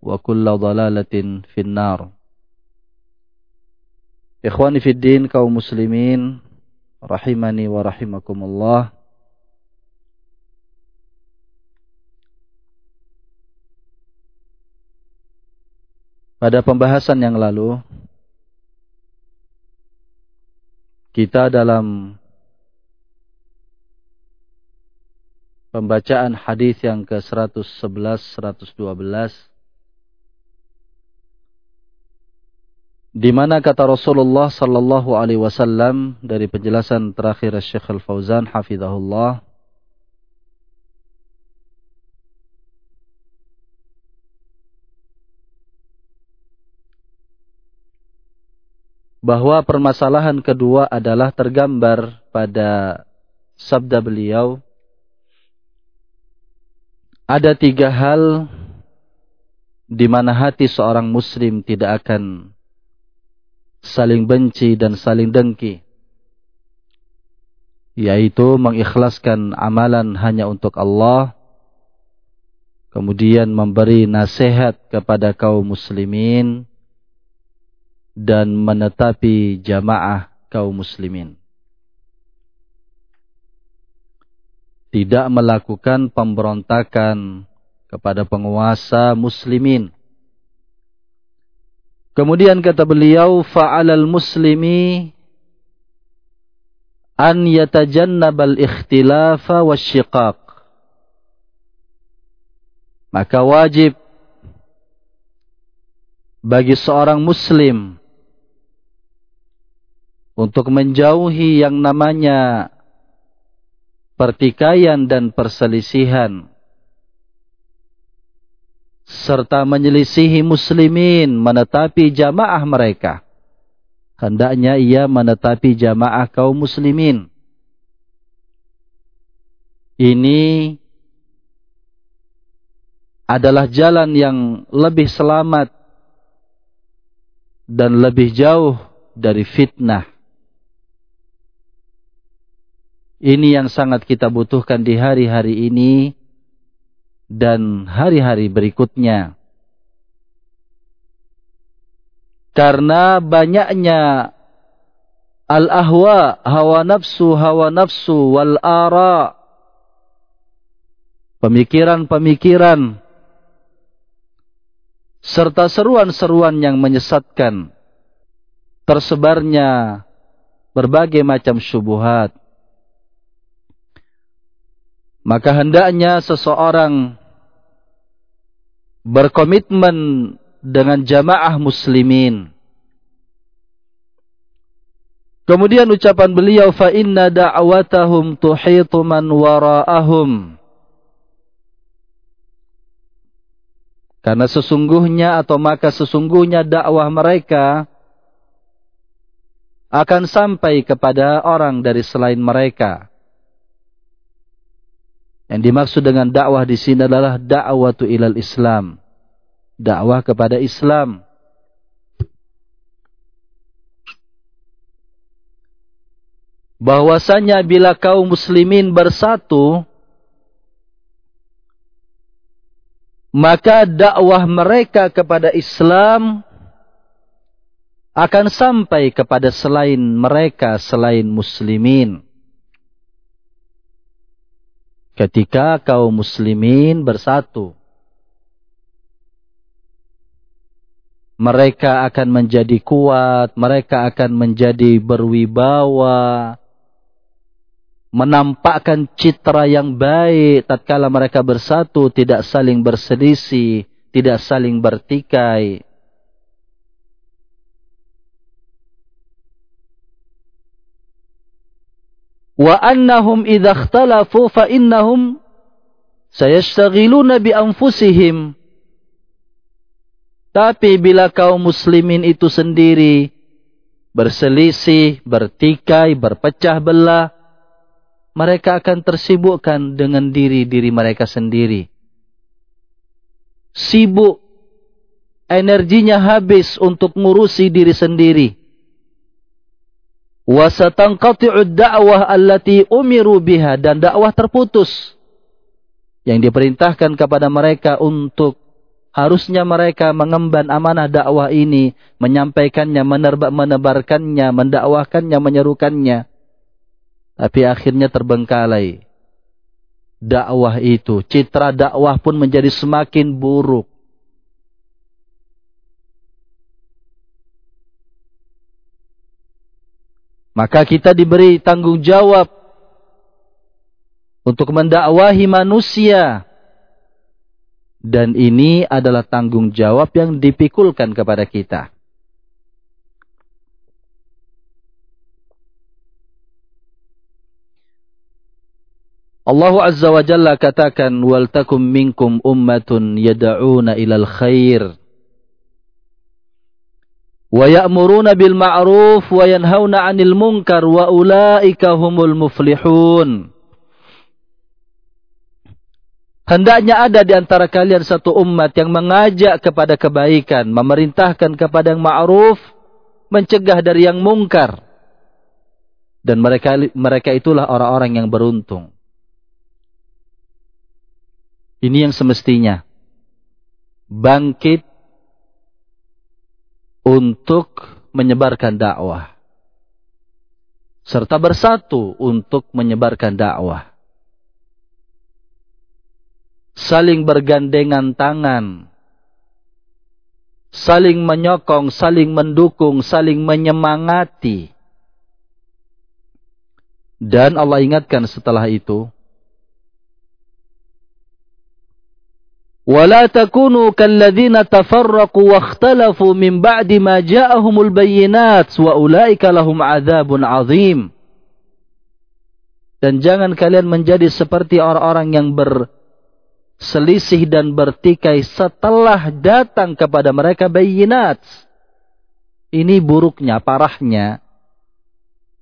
wa kulla dhalalatin finnar. Ikhwani fid din kaum muslimin rahimani wa rahimakumullah. Pada pembahasan yang lalu kita dalam pembacaan hadis yang ke-111 112 Di mana kata Rasulullah sallallahu alaihi wasallam dari penjelasan terakhir Syekh Al-Fauzan hafizahullah bahwa permasalahan kedua adalah tergambar pada sabda beliau ada tiga hal di mana hati seorang muslim tidak akan saling benci dan saling dengki yaitu mengikhlaskan amalan hanya untuk Allah kemudian memberi nasihat kepada kaum muslimin dan menetapi jamaah kaum muslimin. Tidak melakukan pemberontakan kepada penguasa muslimin Kemudian kata beliau, fa'alal muslimi an yatajannabal ikhtilafa wasyiqaq. Maka wajib bagi seorang muslim untuk menjauhi yang namanya pertikaian dan perselisihan serta menyelisihi muslimin menetapi jamaah mereka. Hendaknya ia menetapi jamaah kaum muslimin. Ini adalah jalan yang lebih selamat dan lebih jauh dari fitnah. Ini yang sangat kita butuhkan di hari-hari ini dan hari-hari berikutnya. Karena banyaknya al-ahwa, hawa nafsu, hawa nafsu, wal ara. Pemikiran-pemikiran serta seruan-seruan yang menyesatkan tersebarnya berbagai macam syubuhat maka hendaknya seseorang berkomitmen dengan jamaah muslimin. Kemudian ucapan beliau fa inna da'watahum tuhitu man wara'ahum. Karena sesungguhnya atau maka sesungguhnya dakwah mereka akan sampai kepada orang dari selain mereka. Yang dimaksud dengan dakwah di sini adalah dakwah ilal Islam. Dakwah kepada Islam. Bahwasanya bila kaum muslimin bersatu, maka dakwah mereka kepada Islam akan sampai kepada selain mereka selain muslimin. Ketika kaum muslimin bersatu, mereka akan menjadi kuat, mereka akan menjadi berwibawa, menampakkan citra yang baik. Tatkala mereka bersatu tidak saling berselisih tidak saling bertikai wa annahum idza ikhtalafu fa innahum sayashtaghiluna bi anfusihim tapi bila kaum muslimin itu sendiri berselisih, bertikai, berpecah belah, mereka akan tersibukkan dengan diri-diri mereka sendiri. Sibuk, energinya habis untuk ngurusi diri sendiri. Wasatangqati'ud da'wah allati umiru biha dan dakwah terputus. Yang diperintahkan kepada mereka untuk harusnya mereka mengemban amanah dakwah ini, menyampaikannya, menebarkannya, mendakwahkannya, menyerukannya tapi akhirnya terbengkalai. Dakwah itu, citra dakwah pun menjadi semakin buruk. Maka kita diberi tanggung jawab untuk mendakwahi manusia. Dan ini adalah tanggung jawab yang dipikulkan kepada kita. Allah Azza wa Jalla katakan wal takum minkum ummatun yad'una ilal khair wa ya'muruna bil ma'ruf wa yanhauna 'anil munkar wa ulaika humul muflihun Hendaknya ada di antara kalian satu umat yang mengajak kepada kebaikan, memerintahkan kepada yang ma'ruf, mencegah dari yang mungkar. Dan mereka mereka itulah orang-orang yang beruntung. Ini yang semestinya. Bangkit untuk menyebarkan dakwah. Serta bersatu untuk menyebarkan dakwah. Saling bergandengan tangan. Saling menyokong, saling mendukung, saling menyemangati. Dan Allah ingatkan setelah itu. ولا تكونوا كالذين تفرقوا واختلفوا من بعد ما جاءهم البينات وأولئك لهم عذاب عظيم dan jangan kalian menjadi seperti orang-orang yang berselisih dan bertikai setelah datang kepada mereka bayinat. Ini buruknya, parahnya.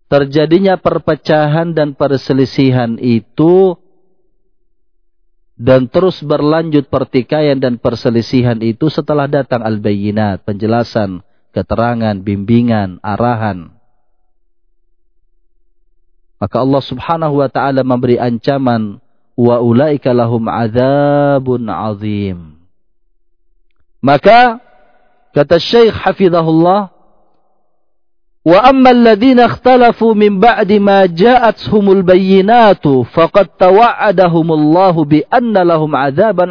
Terjadinya perpecahan dan perselisihan itu dan terus berlanjut pertikaian dan perselisihan itu setelah datang al-bayyinat, penjelasan, keterangan, bimbingan, arahan. Maka Allah Subhanahu wa taala memberi ancaman wa ulaika lahum adzabun azim. Maka kata Syekh Hafizahullah Wa amma alladhina ikhtalafu min ba'di ma ja'atshumul bayyinatu faqad tawa'adahumullahu bi anna lahum 'adzaban.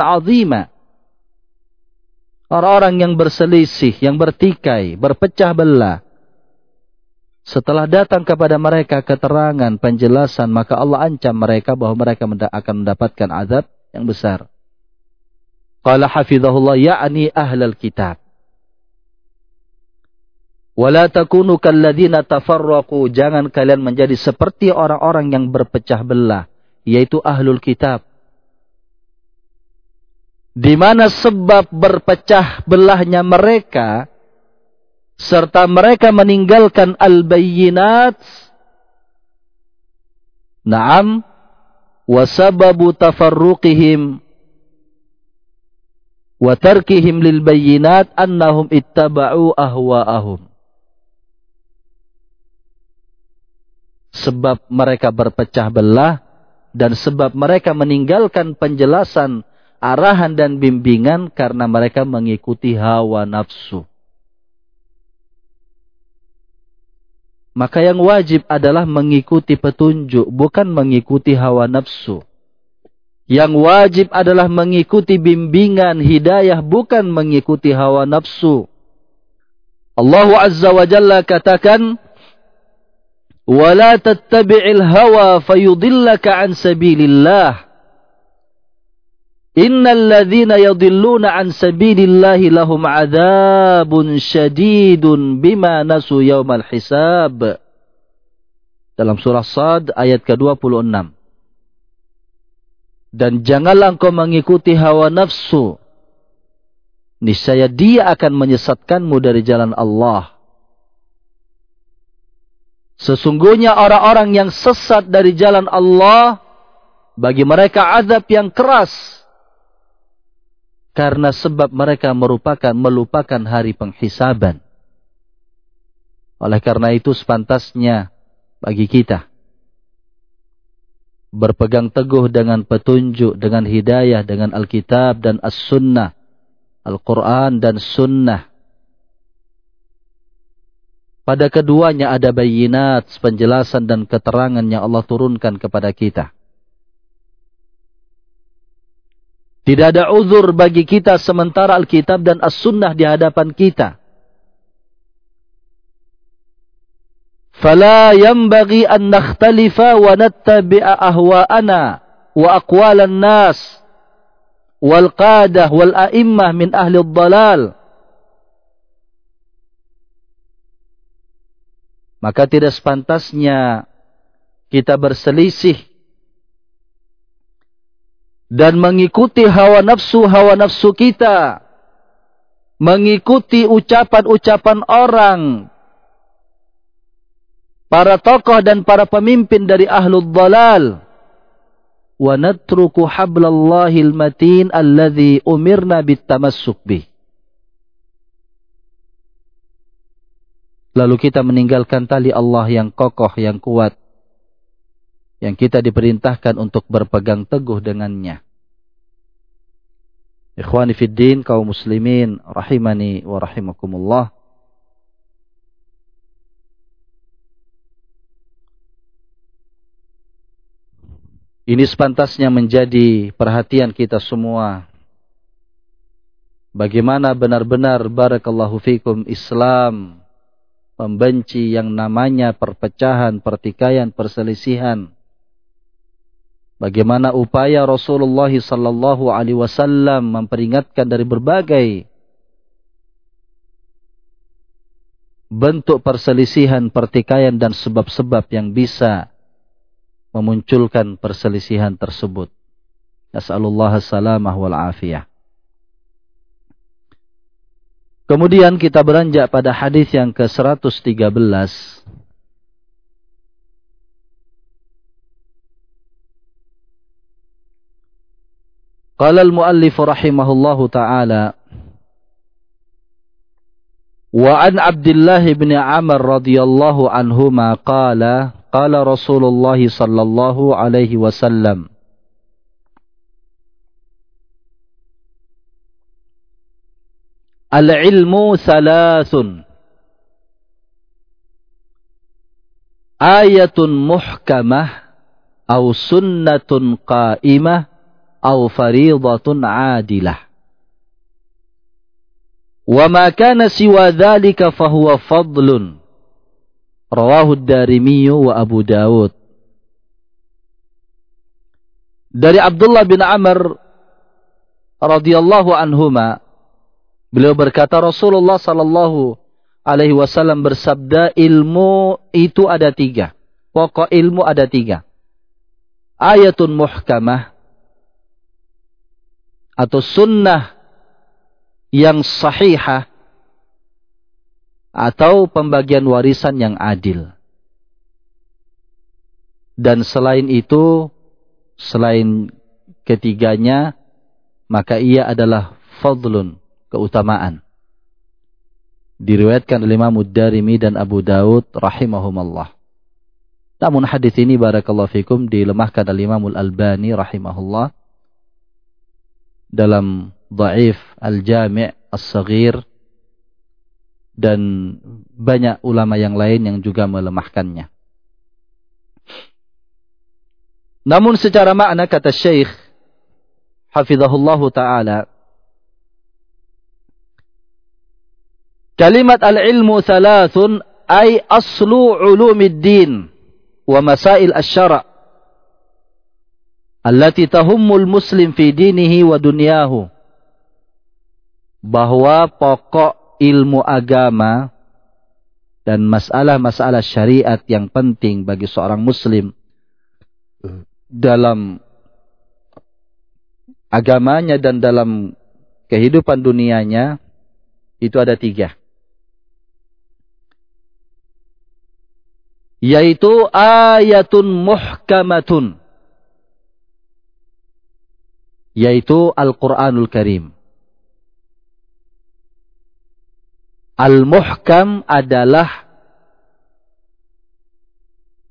Orang-orang yang berselisih, yang bertikai, berpecah belah. Setelah datang kepada mereka keterangan, penjelasan, maka Allah ancam mereka bahwa mereka akan mendapatkan azab yang besar. Qala hafizahullah ya'ni ahlal kitab. Wala takunu kalladzina tafarraqu. Jangan kalian menjadi seperti orang-orang yang berpecah belah, yaitu ahlul kitab. Di mana sebab berpecah belahnya mereka serta mereka meninggalkan al-bayyinat Naam wa sababu tafarruqihim wa lil bayyinat annahum ittaba'u ahwa'ahum sebab mereka berpecah belah dan sebab mereka meninggalkan penjelasan arahan dan bimbingan karena mereka mengikuti hawa nafsu. Maka yang wajib adalah mengikuti petunjuk, bukan mengikuti hawa nafsu. Yang wajib adalah mengikuti bimbingan hidayah, bukan mengikuti hawa nafsu. Allah Azza wa Jalla katakan, ولا تتبع الهوى فيضلك عن سبيل الله إن الذين يضلون عن سبيل الله لهم عذاب شديد بما نسوا يوم الحساب. Dalam surah Sad ayat ke-26. Dan janganlah engkau mengikuti hawa nafsu niscaya dia akan menyesatkanmu dari jalan Allah. Sesungguhnya orang-orang yang sesat dari jalan Allah, bagi mereka azab yang keras. Karena sebab mereka merupakan melupakan hari penghisaban. Oleh karena itu sepantasnya bagi kita berpegang teguh dengan petunjuk, dengan hidayah, dengan Alkitab dan As-Sunnah, Al-Quran dan Sunnah pada keduanya ada bayinat, penjelasan dan keterangan yang Allah turunkan kepada kita. Tidak ada uzur bagi kita sementara Alkitab dan As-Sunnah di hadapan kita. Fala yambagi an nakhtalifa wa nattabi'a ahwa'ana wa aqwalan nas wal qadah wal a'immah min ahli dalal. Maka tidak sepantasnya kita berselisih dan mengikuti hawa nafsu-hawa nafsu kita. Mengikuti ucapan-ucapan orang. Para tokoh dan para pemimpin dari ahlul dalal. Wa natruku hablallahil matin alladhi umirna bitamassuk bih. Lalu kita meninggalkan tali Allah yang kokoh, yang kuat. Yang kita diperintahkan untuk berpegang teguh dengannya. Ikhwani fiddin, kaum muslimin, rahimani wa rahimakumullah. Ini sepantasnya menjadi perhatian kita semua. Bagaimana benar-benar barakallahu fikum Islam membenci yang namanya perpecahan, pertikaian, perselisihan. Bagaimana upaya Rasulullah sallallahu alaihi wasallam memperingatkan dari berbagai bentuk perselisihan, pertikaian dan sebab-sebab yang bisa memunculkan perselisihan tersebut. Nas'alullah salamah wal afiyah. Kemudian kita beranjak pada hadis yang ke-113. Qala al-muallif rahimahullahu taala Wa an Abdullah bin Amr radhiyallahu anhuma qala qala Rasulullah sallallahu alaihi wasallam Al-ilmu salasun. Ayatun muhkamah. Au sunnatun qaimah. Au faridatun adilah. Kana siwa dhalika fahuwa fadlun. Rawahu ad-Darimiyu wa Abu Dawud. Dari Abdullah bin Amr radhiyallahu anhuma Beliau berkata Rasulullah sallallahu alaihi wasallam bersabda ilmu itu ada tiga. Pokok ilmu ada tiga. Ayatun muhkamah atau sunnah yang sahihah atau pembagian warisan yang adil. Dan selain itu, selain ketiganya, maka ia adalah fadlun, keutamaan diriwayatkan oleh Imam Darimi dan Abu Daud rahimahumallah. Namun hadis ini barakallahu fikum dilemahkan oleh Imam Al-Albani rahimahullah dalam Dhaif Al-Jami' As-Saghir dan banyak ulama yang lain yang juga melemahkannya. Namun secara makna kata Syekh hafizahullah taala Kalimat al-ilmu thalathun ay aslu ulumiddin wa masail asy-syara' allati tahummul muslim fi dinihi wa dunyahu bahwa pokok ilmu agama dan masalah-masalah syariat yang penting bagi seorang muslim dalam agamanya dan dalam kehidupan dunianya itu ada tiga. Yaitu ayatun muhkamatun yaitu Al-Qur'anul Karim. Al-muhkam adalah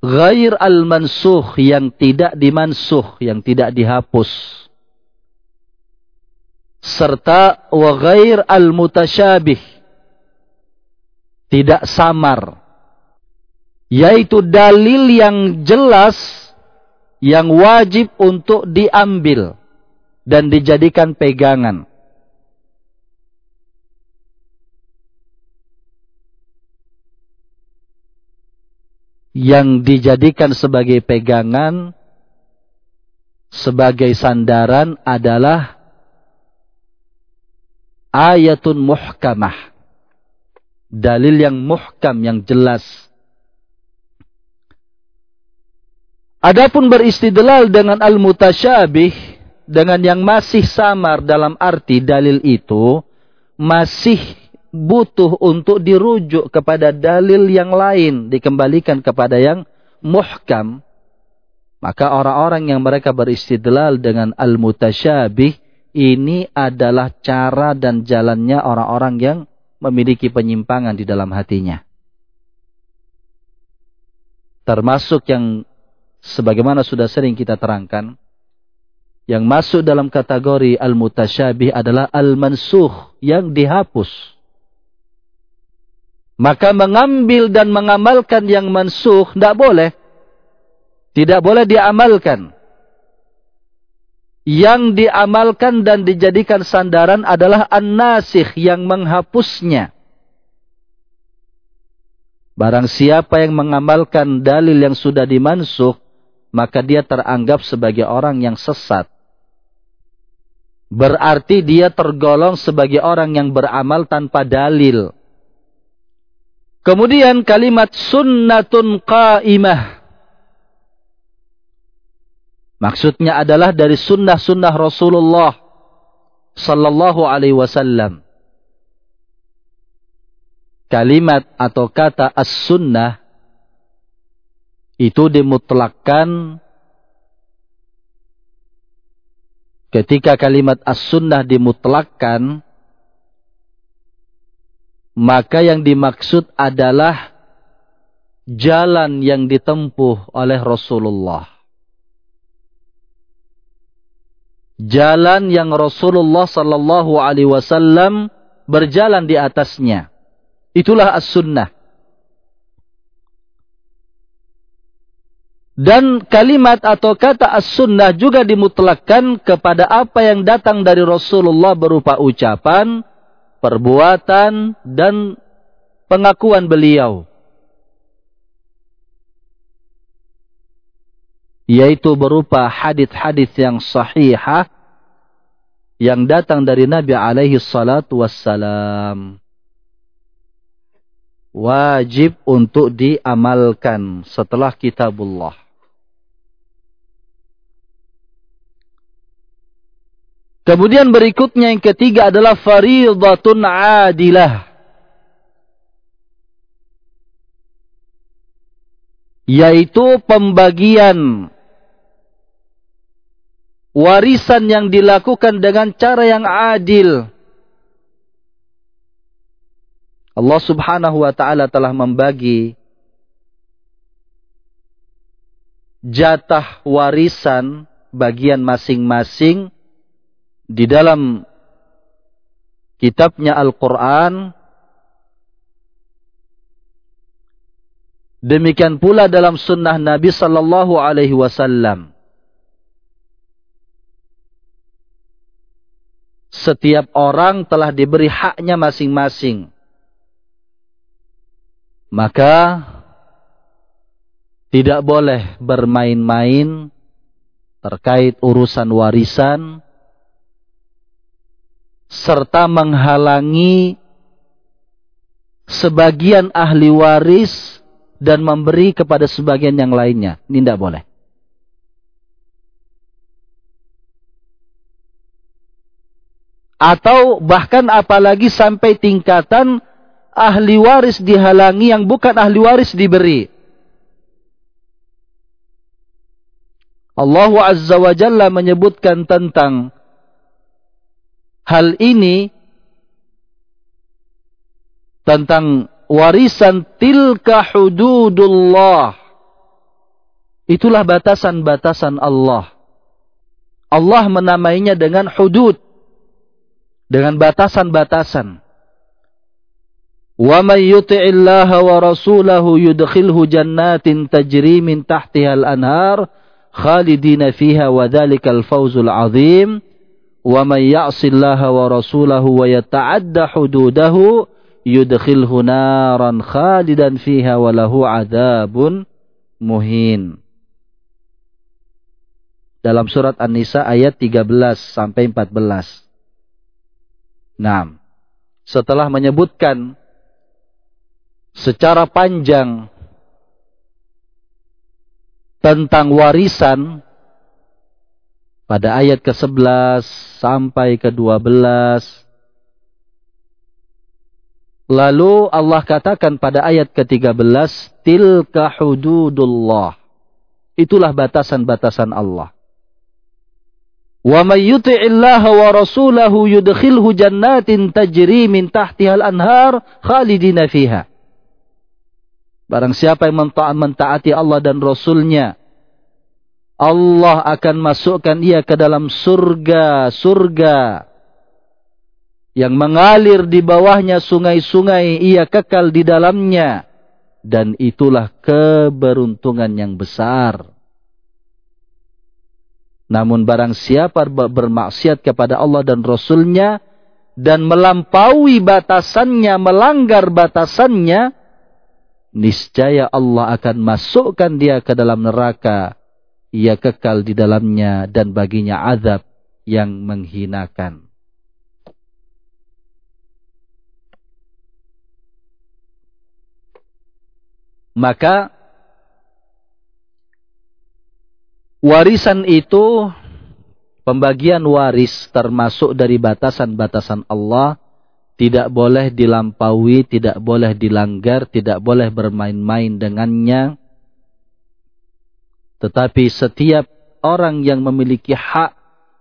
ghair al-mansuh yang tidak dimansuh, yang tidak dihapus. Serta wa ghair al-mutasyabih. Tidak samar yaitu dalil yang jelas yang wajib untuk diambil dan dijadikan pegangan. Yang dijadikan sebagai pegangan, sebagai sandaran adalah ayatun muhkamah. Dalil yang muhkam, yang jelas Adapun beristidlal dengan al-mutasyabih dengan yang masih samar dalam arti dalil itu masih butuh untuk dirujuk kepada dalil yang lain dikembalikan kepada yang muhkam. Maka orang-orang yang mereka beristidlal dengan al-mutasyabih ini adalah cara dan jalannya orang-orang yang memiliki penyimpangan di dalam hatinya. Termasuk yang sebagaimana sudah sering kita terangkan, yang masuk dalam kategori al-mutasyabih adalah al-mansuh yang dihapus. Maka mengambil dan mengamalkan yang mansuh tidak boleh. Tidak boleh diamalkan. Yang diamalkan dan dijadikan sandaran adalah an-nasikh yang menghapusnya. Barang siapa yang mengamalkan dalil yang sudah dimansuh, maka dia teranggap sebagai orang yang sesat. Berarti dia tergolong sebagai orang yang beramal tanpa dalil. Kemudian kalimat sunnatun qaimah. Maksudnya adalah dari sunnah-sunnah Rasulullah sallallahu alaihi wasallam. Kalimat atau kata as-sunnah itu dimutlakkan ketika kalimat as-sunnah dimutlakkan maka yang dimaksud adalah jalan yang ditempuh oleh Rasulullah. Jalan yang Rasulullah sallallahu alaihi wasallam berjalan di atasnya. Itulah as-sunnah Dan kalimat atau kata as-sunnah juga dimutlakkan kepada apa yang datang dari Rasulullah berupa ucapan, perbuatan, dan pengakuan beliau. Yaitu berupa hadis-hadis yang sahihah yang datang dari Nabi alaihi salatu wassalam. wajib untuk diamalkan setelah kitabullah. Kemudian berikutnya yang ketiga adalah faridatun adilah. Yaitu pembagian warisan yang dilakukan dengan cara yang adil. Allah subhanahu wa ta'ala telah membagi jatah warisan bagian masing-masing di dalam kitabnya Al-Quran demikian pula dalam sunnah Nabi sallallahu alaihi wasallam. Setiap orang telah diberi haknya masing-masing. Maka tidak boleh bermain-main terkait urusan warisan serta menghalangi sebagian ahli waris dan memberi kepada sebagian yang lainnya. Ini tidak boleh. Atau bahkan apalagi sampai tingkatan ahli waris dihalangi yang bukan ahli waris diberi. Allah Azza wa Jalla menyebutkan tentang hal ini tentang warisan tilka hududullah. Itulah batasan-batasan Allah. Allah menamainya dengan hudud. Dengan batasan-batasan. Wa man yuti'illaha wa rasulahu yudkhilhu jannatin tajri min tahtiha al-anhar khalidina fiha wa dhalikal fawzul azim. Wa may ya'sillaha wa rasulahu wa yata'adda hududahu yudkhilhu naran khalidan fiha wa lahu adzabun muhin. Dalam surat An-Nisa ayat 13 sampai 14. Nah, setelah menyebutkan secara panjang tentang warisan pada ayat ke-11 sampai ke-12. Lalu Allah katakan pada ayat ke-13, tilka hududullah. Itulah batasan-batasan Allah. Wa may yuti'illaha wa rasulahu yudkhilhu jannatin tajri min tahtiha al-anhar khalidina fiha. Barang siapa yang mentaati Allah dan Rasulnya, Allah akan masukkan ia ke dalam surga, surga yang mengalir di bawahnya sungai-sungai, ia kekal di dalamnya. Dan itulah keberuntungan yang besar. Namun barang siapa bermaksiat kepada Allah dan Rasulnya dan melampaui batasannya, melanggar batasannya, niscaya Allah akan masukkan dia ke dalam neraka ia kekal di dalamnya dan baginya azab yang menghinakan. Maka warisan itu pembagian waris termasuk dari batasan-batasan Allah tidak boleh dilampaui, tidak boleh dilanggar, tidak boleh bermain-main dengannya tetapi setiap orang yang memiliki hak,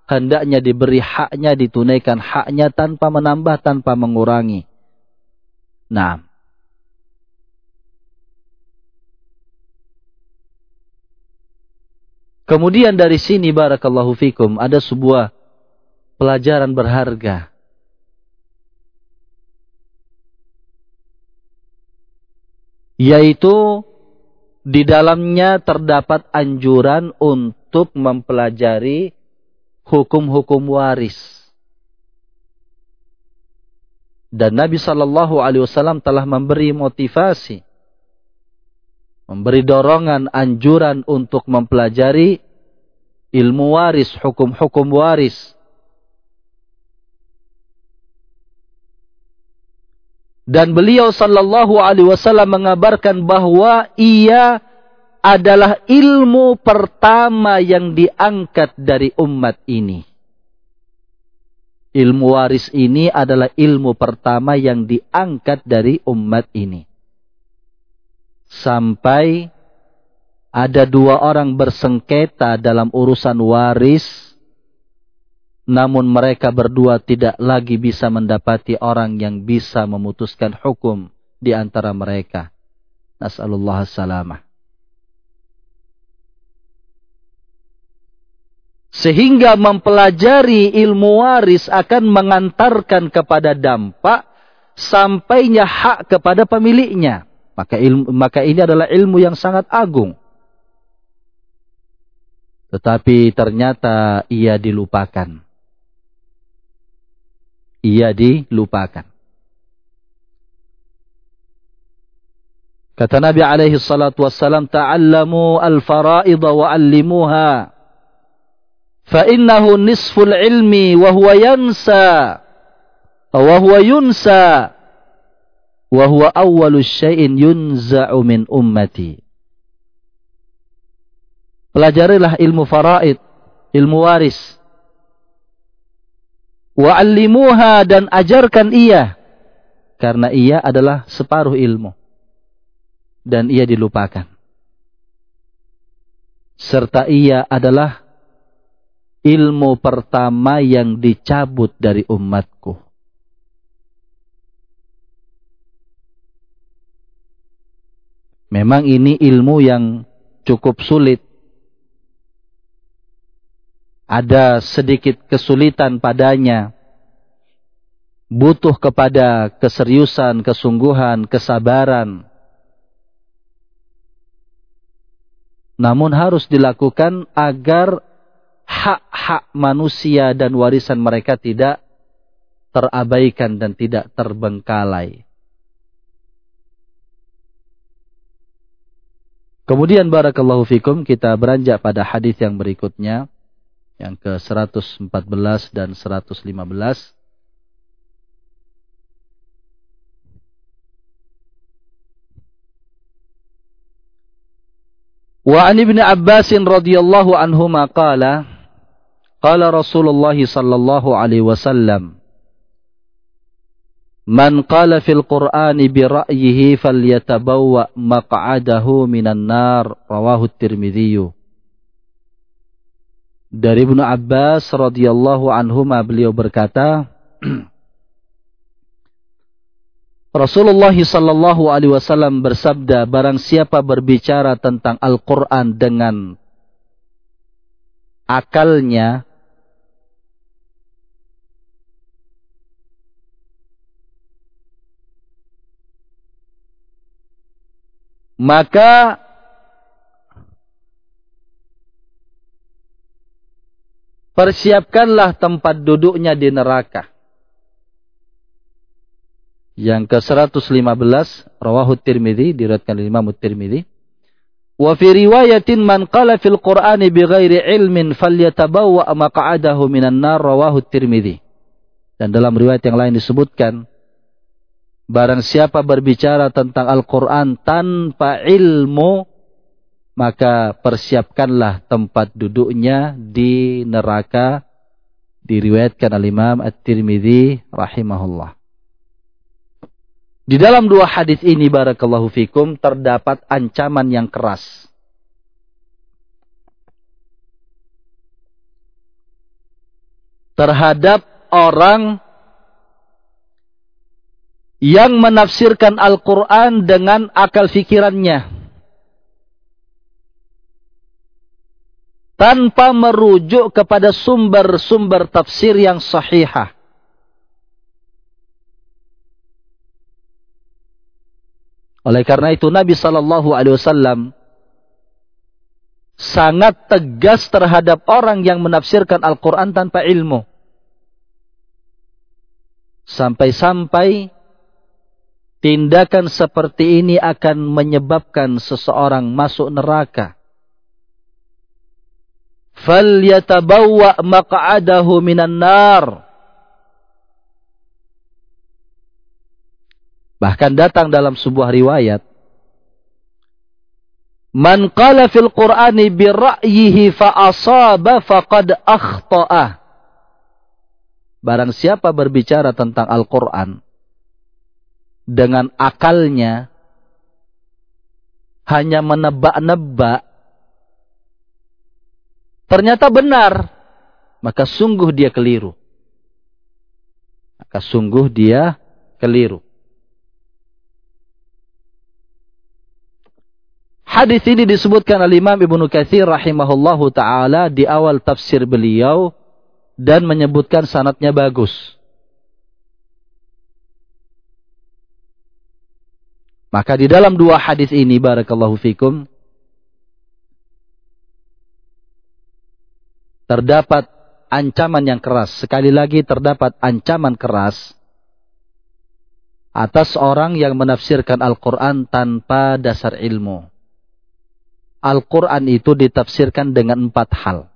hendaknya diberi haknya, ditunaikan haknya tanpa menambah, tanpa mengurangi. Nah. Kemudian dari sini barakallahu fikum ada sebuah pelajaran berharga. Yaitu di dalamnya terdapat anjuran untuk mempelajari hukum-hukum waris. Dan Nabi Shallallahu Alaihi Wasallam telah memberi motivasi, memberi dorongan, anjuran untuk mempelajari ilmu waris, hukum-hukum waris. Dan beliau sallallahu alaihi wasallam mengabarkan bahwa ia adalah ilmu pertama yang diangkat dari umat ini. Ilmu waris ini adalah ilmu pertama yang diangkat dari umat ini. Sampai ada dua orang bersengketa dalam urusan waris namun mereka berdua tidak lagi bisa mendapati orang yang bisa memutuskan hukum di antara mereka. Nas'alullah salamah. Sehingga mempelajari ilmu waris akan mengantarkan kepada dampak sampainya hak kepada pemiliknya. Maka ilmu, maka ini adalah ilmu yang sangat agung. Tetapi ternyata ia dilupakan ia dilupakan. Kata Nabi alaihi salatu wassalam, "Ta'allamu al-fara'id wa 'allimuha." Fa innahu nisful ilmi wa huwa yansa wa huwa yunsa wa huwa awwalu syai'in yunza'u min ummati. Pelajarilah ilmu faraid, ilmu waris Wa'allimuha dan ajarkan ia. Karena ia adalah separuh ilmu. Dan ia dilupakan. Serta ia adalah ilmu pertama yang dicabut dari umatku. Memang ini ilmu yang cukup sulit ada sedikit kesulitan padanya, butuh kepada keseriusan, kesungguhan, kesabaran. Namun harus dilakukan agar hak-hak manusia dan warisan mereka tidak terabaikan dan tidak terbengkalai. Kemudian barakallahu fikum kita beranjak pada hadis yang berikutnya yang ke-114 dan 115. Wa an Ibnu Abbas radhiyallahu anhuma qala qala Rasulullah sallallahu alaihi wasallam Man qala fil Qur'ani bi ra'yihi falyatabawwa maq'adahu minan nar rawahu at-Tirmidzi dari Ibnu Abbas radhiyallahu anhu beliau berkata Rasulullah sallallahu alaihi wasallam bersabda barang siapa berbicara tentang Al-Qur'an dengan akalnya maka persiapkanlah tempat duduknya di neraka. Yang ke-115 rawahu Tirmizi diriwayatkan oleh Imam Tirmizi. Wa fi riwayatin man qala fil Qur'ani bighairi ilmin falyatabawwa maq'adahu minan nar rawahu Tirmizi. Dan dalam riwayat yang lain disebutkan barang siapa berbicara tentang Al-Qur'an tanpa ilmu maka persiapkanlah tempat duduknya di neraka diriwayatkan oleh Imam At-Tirmidzi rahimahullah. Di dalam dua hadis ini barakallahu fikum terdapat ancaman yang keras. Terhadap orang yang menafsirkan Al-Quran dengan akal fikirannya. Tanpa merujuk kepada sumber-sumber tafsir yang sahihah. Oleh karena itu Nabi sallallahu alaihi wasallam sangat tegas terhadap orang yang menafsirkan Al-Qur'an tanpa ilmu. Sampai-sampai tindakan seperti ini akan menyebabkan seseorang masuk neraka falyatabawwa maq'adahu minan nar Bahkan datang dalam sebuah riwayat Man qala fil Qur'ani bi ra'yihi fa asaba faqad akhta'a. Barang siapa berbicara tentang Al-Qur'an dengan akalnya hanya menebak-nebak ternyata benar. Maka sungguh dia keliru. Maka sungguh dia keliru. Hadis ini disebutkan oleh Imam Ibnu Katsir rahimahullahu taala di awal tafsir beliau dan menyebutkan sanatnya bagus. Maka di dalam dua hadis ini barakallahu fikum terdapat ancaman yang keras. Sekali lagi terdapat ancaman keras atas orang yang menafsirkan Al-Qur'an tanpa dasar ilmu. Al-Quran itu ditafsirkan dengan empat hal.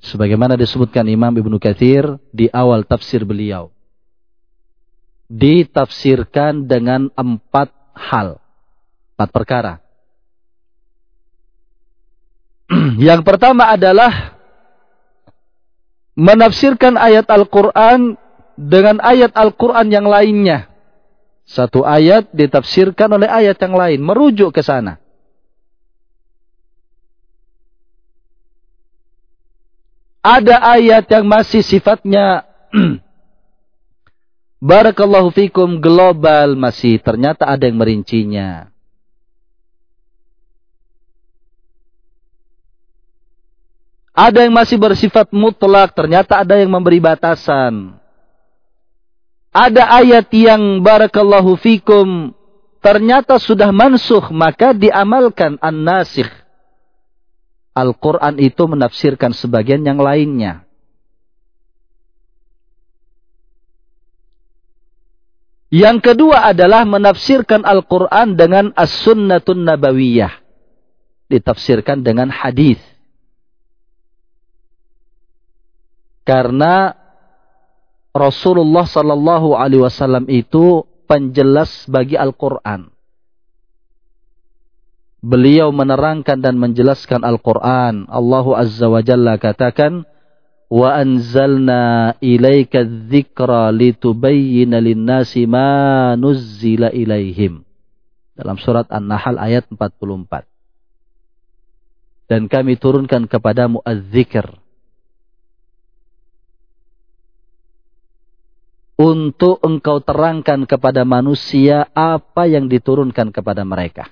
Sebagaimana disebutkan Imam Ibnu Katsir di awal tafsir beliau. Ditafsirkan dengan empat hal. Empat perkara. Yang pertama adalah menafsirkan ayat Al-Quran dengan ayat Al-Quran yang lainnya. Satu ayat ditafsirkan oleh ayat yang lain. Merujuk ke sana. Ada ayat yang masih sifatnya Barakallahu fikum global masih ternyata ada yang merincinya. Ada yang masih bersifat mutlak, ternyata ada yang memberi batasan. Ada ayat yang barakallahu fikum ternyata sudah mansuh, maka diamalkan an-nasikh. Al-Quran itu menafsirkan sebagian yang lainnya. Yang kedua adalah menafsirkan Al-Quran dengan As-Sunnatun Nabawiyah. Ditafsirkan dengan hadis. Karena Rasulullah Sallallahu Alaihi Wasallam itu penjelas bagi Al-Quran beliau menerangkan dan menjelaskan Al-Quran. Allah Azza wa Jalla katakan, Wa anzalna ilaika dzikra litubayyina lin-nasi ma nuzzila ilaihim. Dalam surat An-Nahl ayat 44. Dan kami turunkan kepadamu az-zikr. Untuk engkau terangkan kepada manusia apa yang diturunkan kepada mereka.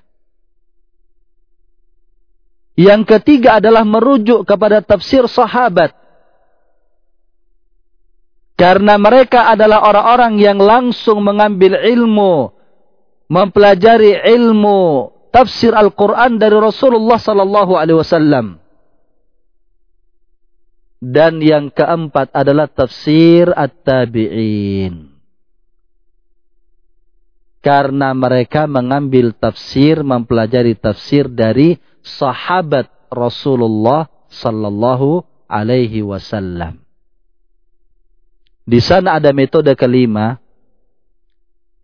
Yang ketiga adalah merujuk kepada tafsir sahabat. Karena mereka adalah orang-orang yang langsung mengambil ilmu, mempelajari ilmu tafsir Al-Quran dari Rasulullah sallallahu alaihi wasallam. Dan yang keempat adalah tafsir at-tabi'in. Karena mereka mengambil tafsir, mempelajari tafsir dari sahabat Rasulullah sallallahu alaihi wasallam. Di sana ada metode kelima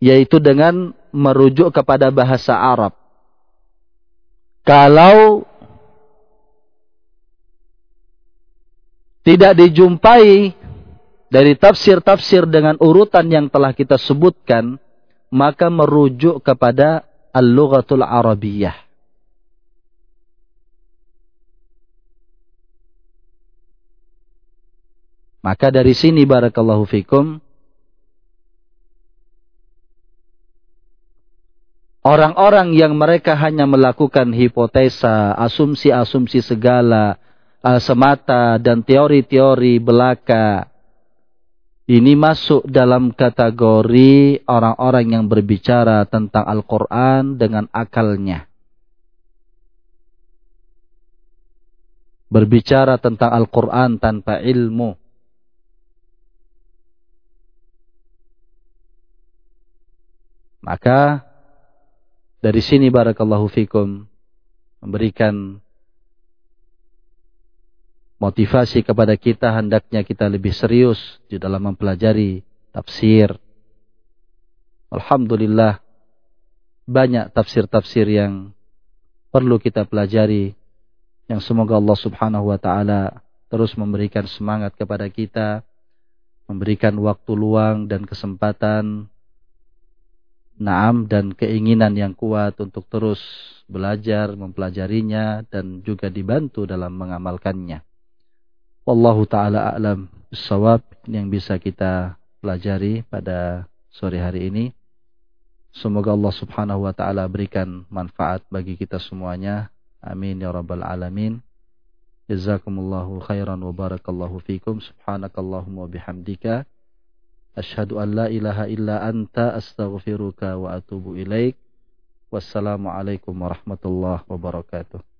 yaitu dengan merujuk kepada bahasa Arab. Kalau tidak dijumpai dari tafsir-tafsir dengan urutan yang telah kita sebutkan, maka merujuk kepada al-lughatul Arabiyah. Maka dari sini barakallahu fikum Orang-orang yang mereka hanya melakukan hipotesa, asumsi-asumsi segala uh, semata dan teori-teori belaka ini masuk dalam kategori orang-orang yang berbicara tentang Al-Quran dengan akalnya. Berbicara tentang Al-Quran tanpa ilmu. Maka dari sini barakallahu fikum memberikan motivasi kepada kita hendaknya kita lebih serius di dalam mempelajari tafsir. Alhamdulillah banyak tafsir-tafsir yang perlu kita pelajari yang semoga Allah Subhanahu wa taala terus memberikan semangat kepada kita, memberikan waktu luang dan kesempatan naam dan keinginan yang kuat untuk terus belajar, mempelajarinya dan juga dibantu dalam mengamalkannya. Wallahu taala a'lam bissawab yang bisa kita pelajari pada sore hari ini. Semoga Allah Subhanahu wa taala berikan manfaat bagi kita semuanya. Amin ya rabbal alamin. Jazakumullahu khairan wa barakallahu fikum. Subhanakallahumma bihamdika asyhadu an la ilaha illa anta astaghfiruka wa atubu ilaik. Wassalamualaikum warahmatullahi wabarakatuh.